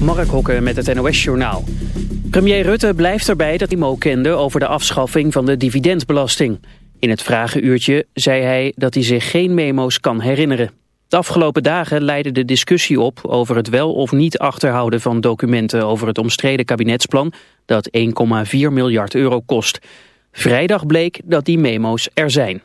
Mark Hokke met het NOS-journaal. Premier Rutte blijft erbij dat hij mo kende over de afschaffing van de dividendbelasting. In het vragenuurtje zei hij dat hij zich geen memo's kan herinneren. De afgelopen dagen leidde de discussie op over het wel of niet achterhouden van documenten over het omstreden kabinetsplan dat 1,4 miljard euro kost. Vrijdag bleek dat die memo's er zijn.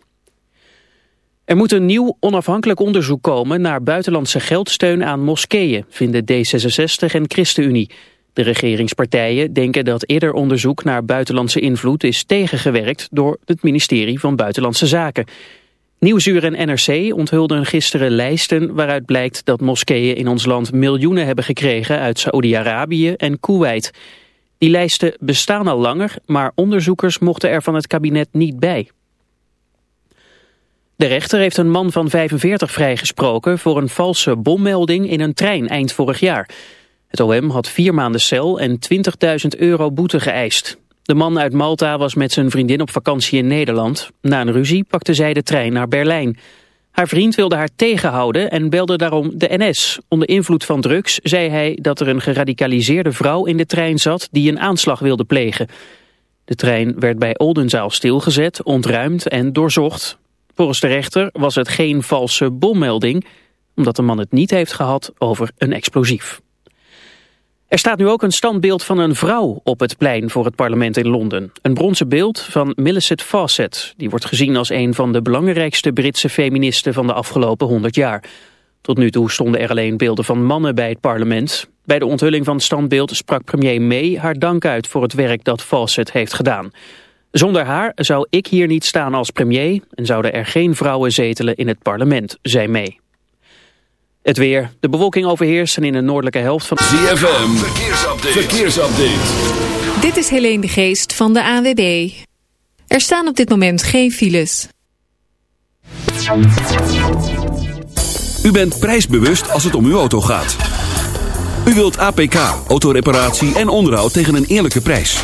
Er moet een nieuw onafhankelijk onderzoek komen naar buitenlandse geldsteun aan moskeeën, vinden D66 en ChristenUnie. De regeringspartijen denken dat eerder onderzoek naar buitenlandse invloed is tegengewerkt door het ministerie van Buitenlandse Zaken. Nieuwsuur en NRC onthulden gisteren lijsten waaruit blijkt dat moskeeën in ons land miljoenen hebben gekregen uit Saoedi-Arabië en Kuwait. Die lijsten bestaan al langer, maar onderzoekers mochten er van het kabinet niet bij. De rechter heeft een man van 45 vrijgesproken voor een valse bommelding in een trein eind vorig jaar. Het OM had vier maanden cel en 20.000 euro boete geëist. De man uit Malta was met zijn vriendin op vakantie in Nederland. Na een ruzie pakte zij de trein naar Berlijn. Haar vriend wilde haar tegenhouden en belde daarom de NS. Onder invloed van drugs zei hij dat er een geradicaliseerde vrouw in de trein zat die een aanslag wilde plegen. De trein werd bij Oldenzaal stilgezet, ontruimd en doorzocht. Volgens de rechter was het geen valse bommelding, omdat de man het niet heeft gehad over een explosief. Er staat nu ook een standbeeld van een vrouw op het plein voor het parlement in Londen. Een bronzen beeld van Millicent Fawcett. Die wordt gezien als een van de belangrijkste Britse feministen van de afgelopen 100 jaar. Tot nu toe stonden er alleen beelden van mannen bij het parlement. Bij de onthulling van het standbeeld sprak premier May haar dank uit voor het werk dat Fawcett heeft gedaan. Zonder haar zou ik hier niet staan als premier en zouden er geen vrouwen zetelen in het parlement, zei May. Het weer. De bewolking overheerst en in de noordelijke helft van... ZFM, verkeersupdate. verkeersupdate. Dit is Helene de Geest van de AWB. Er staan op dit moment geen files. U bent prijsbewust als het om uw auto gaat. U wilt APK, autoreparatie en onderhoud tegen een eerlijke prijs.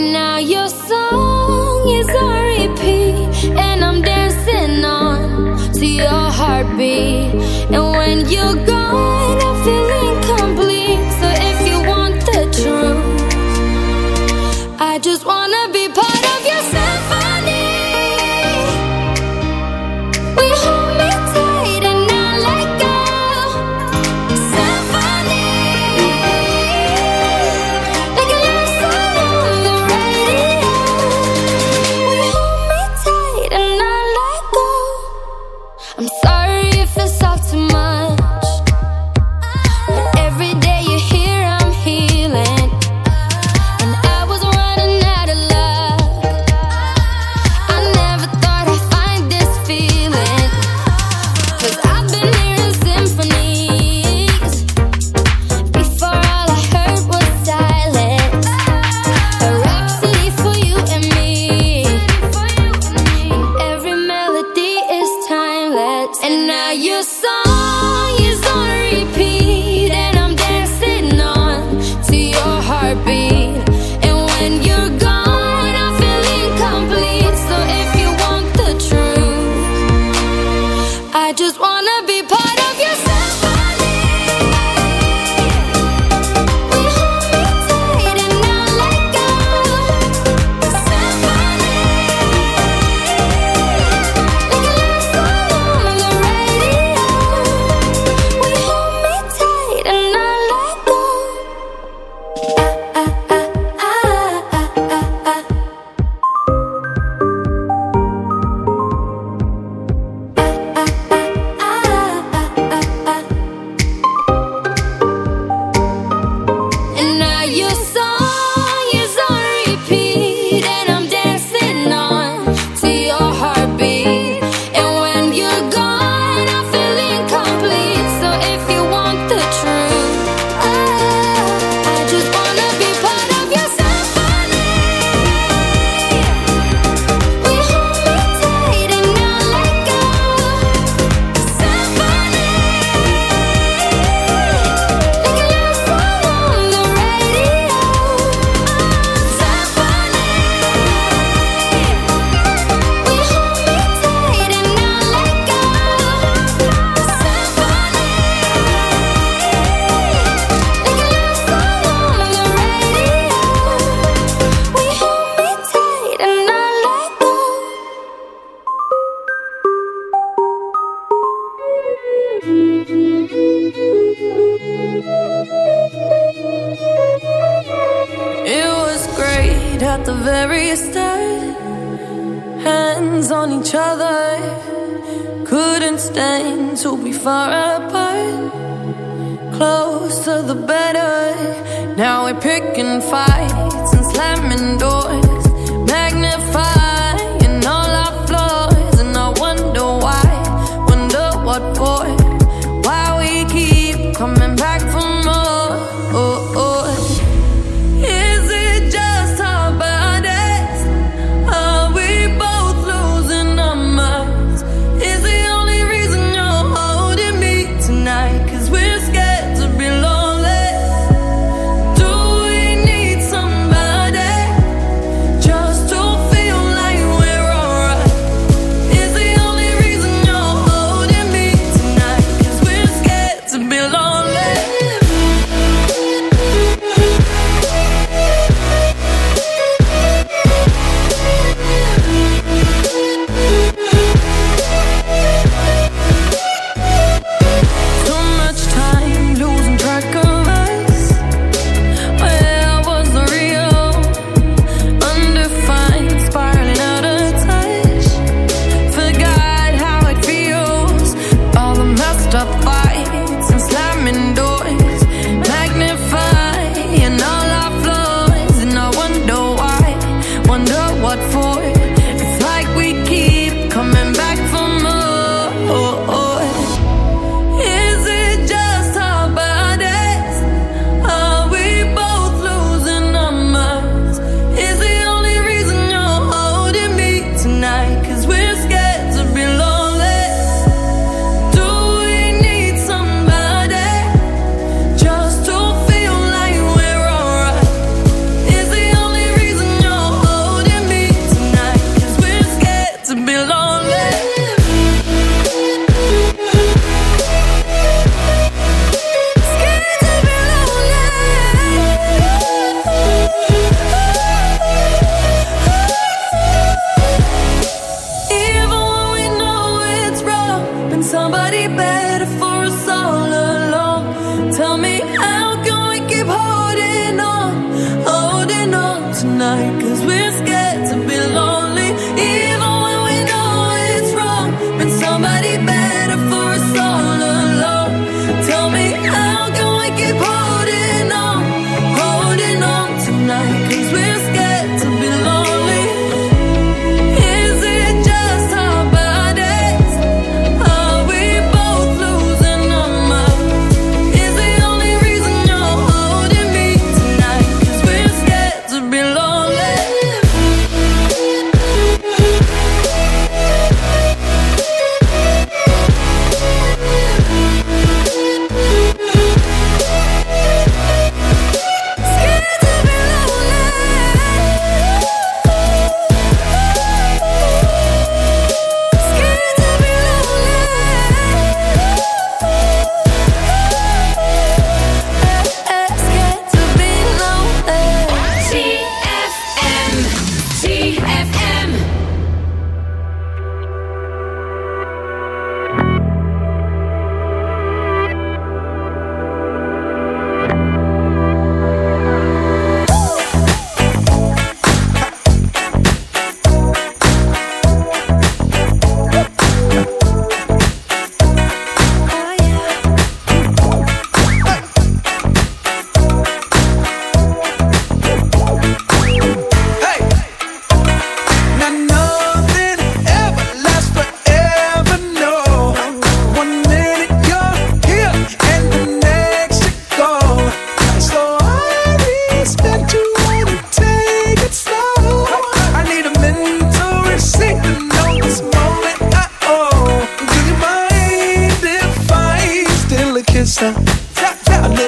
when you're gone,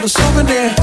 A souvenir.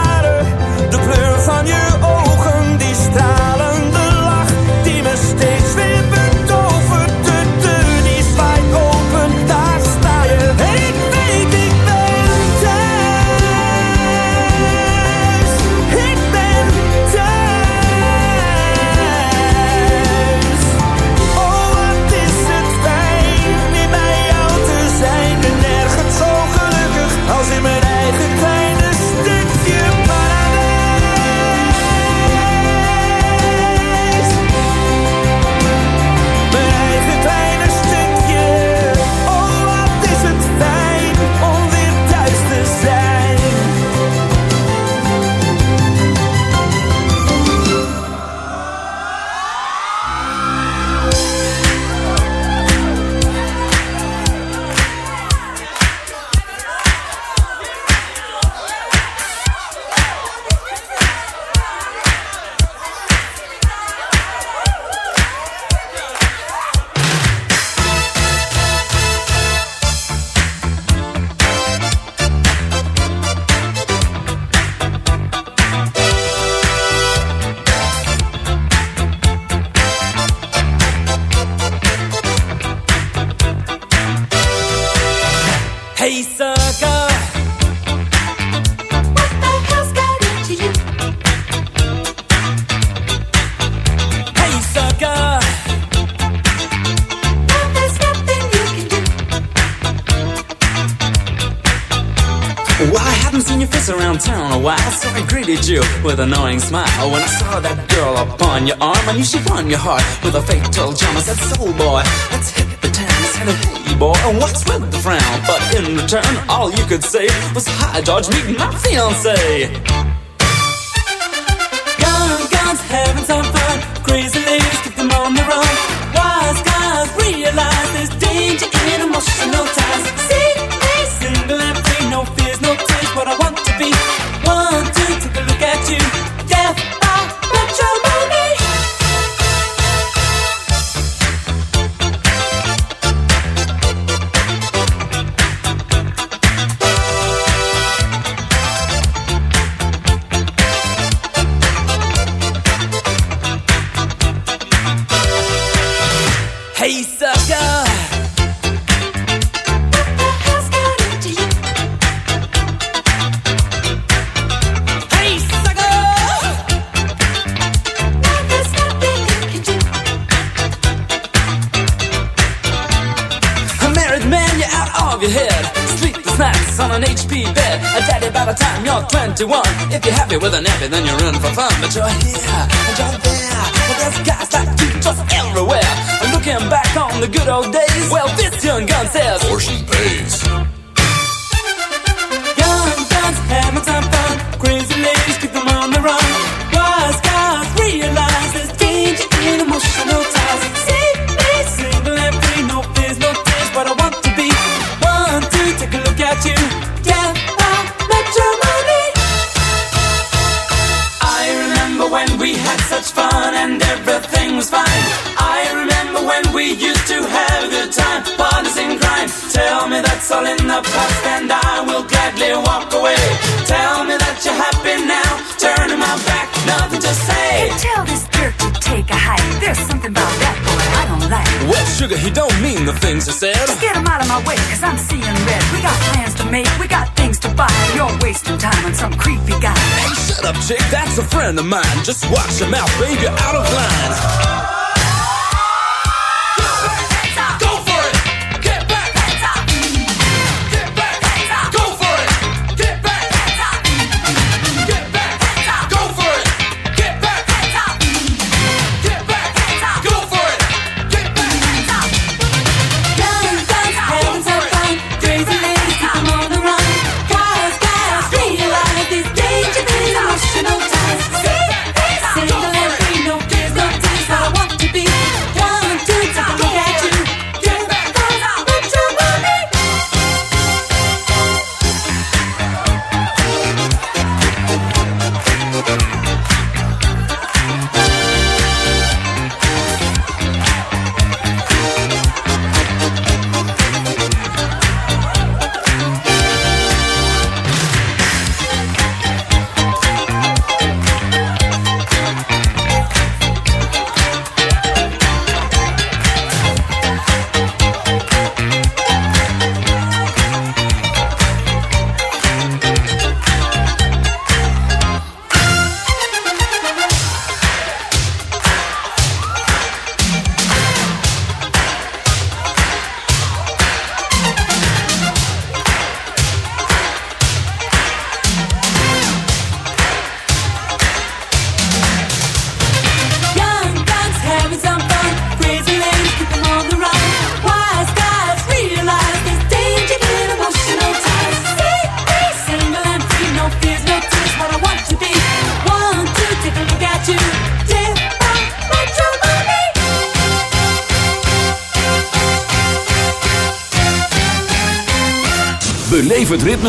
on your heart with a fatal charm, I said, soul boy, let's hit the town. I said, hey boy, what's with the frown? But in return, all you could say was, hi George, meet my fiance.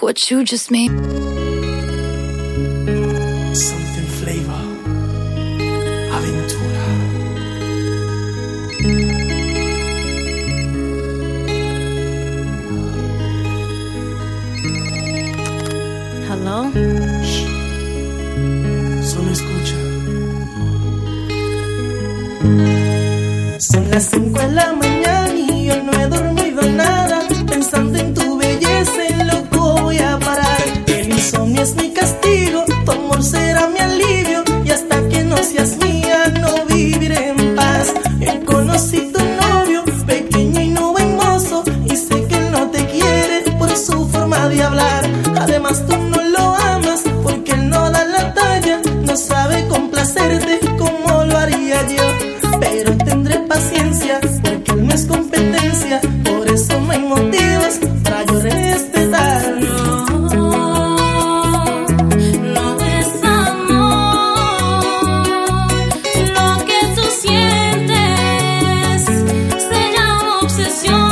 Me what you just made. Something flavor. Aventura. Hello? Solo escucha. Son las 5 de la mañana небесный possession.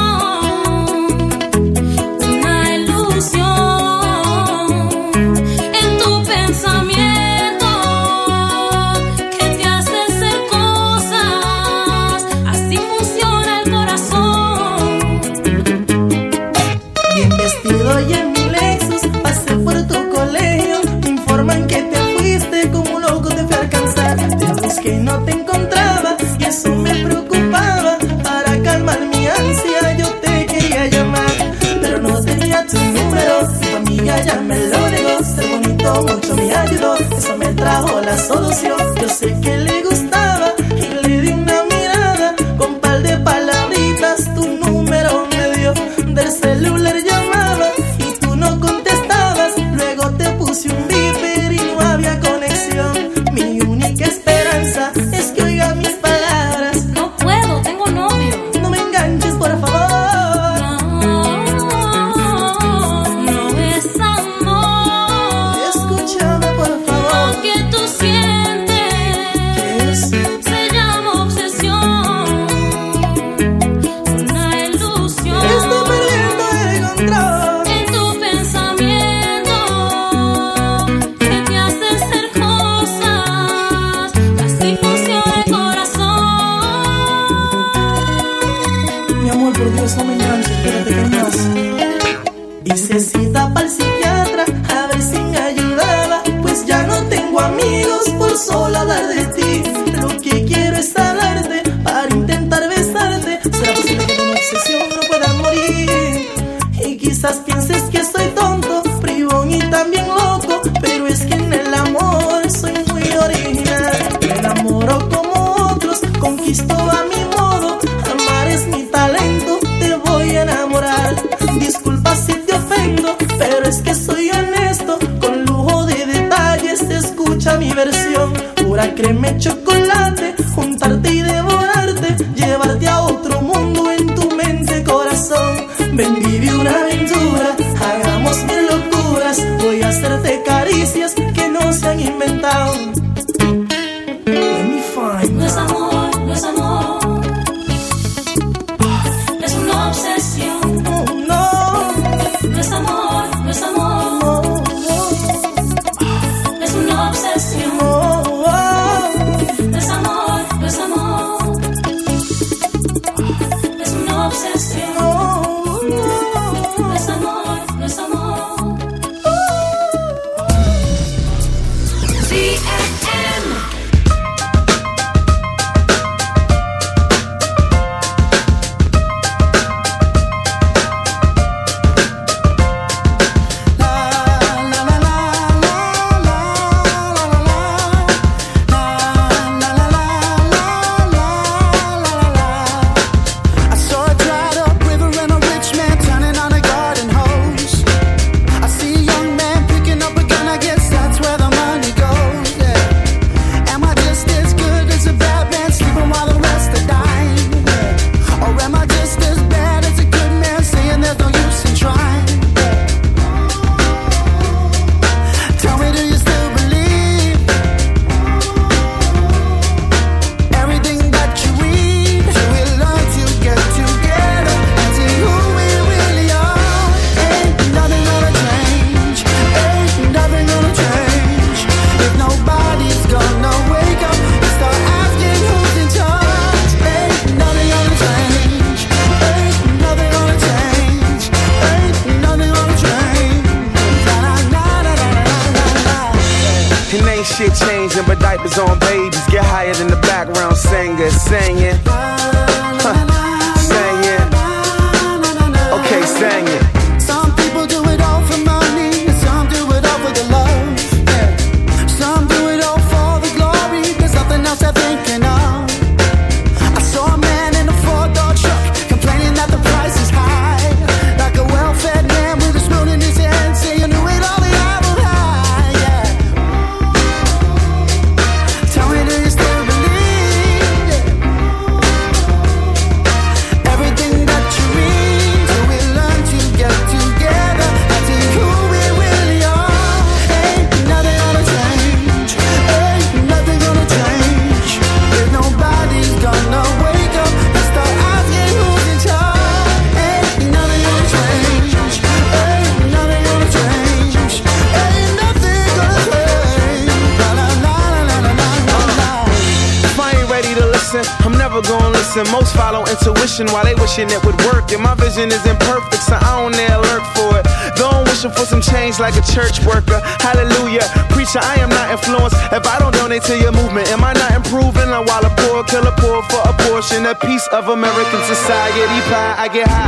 like a church worker. Hallelujah. Preacher, I am not influenced. If I don't donate to your movement, am I not improving? I'm while a poor killer poor for a portion, a piece of American society pie. I get high.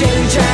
change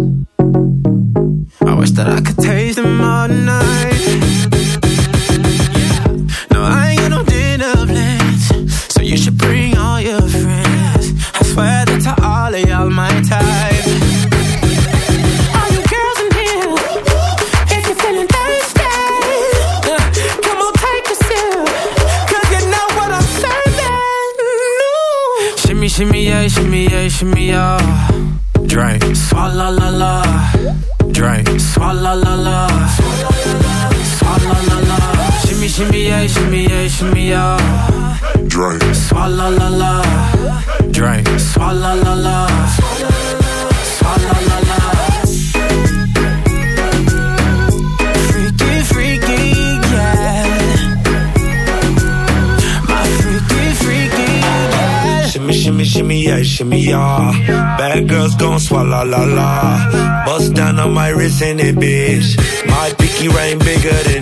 Bust down on my wrist and it, bitch. My picky rain bigger than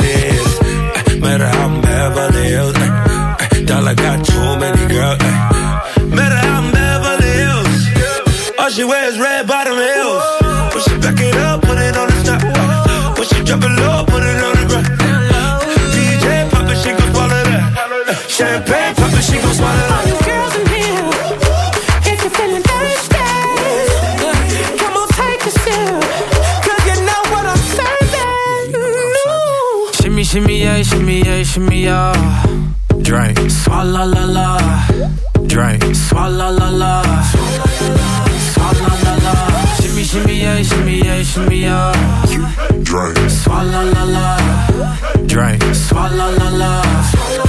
dry. Swalla la la, swalla la la. Shimmy shimmy yeah, shimmy yeah, shimmy yeah. Dry. Swalla la la, dry. Swalla la la.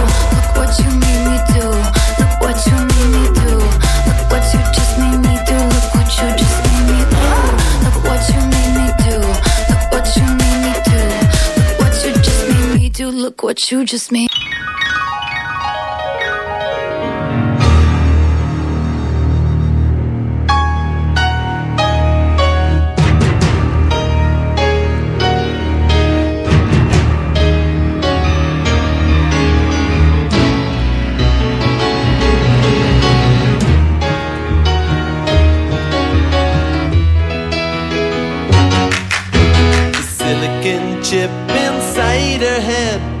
What you just made. Chip inside her head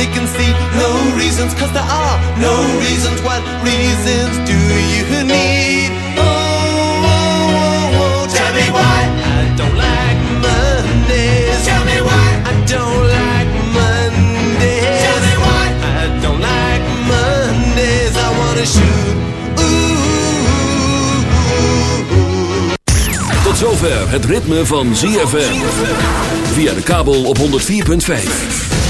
They can see no reasons, cause there are no reasons. What reasons do you need? Oh, oh, oh, oh, tell me why I don't like Mondays. Tell me why I don't like Mondays. Tell me why I don't like Mondays. I wanna shoot. Ooh. zover het ritme van ZFM. Via de kabel op 104.5.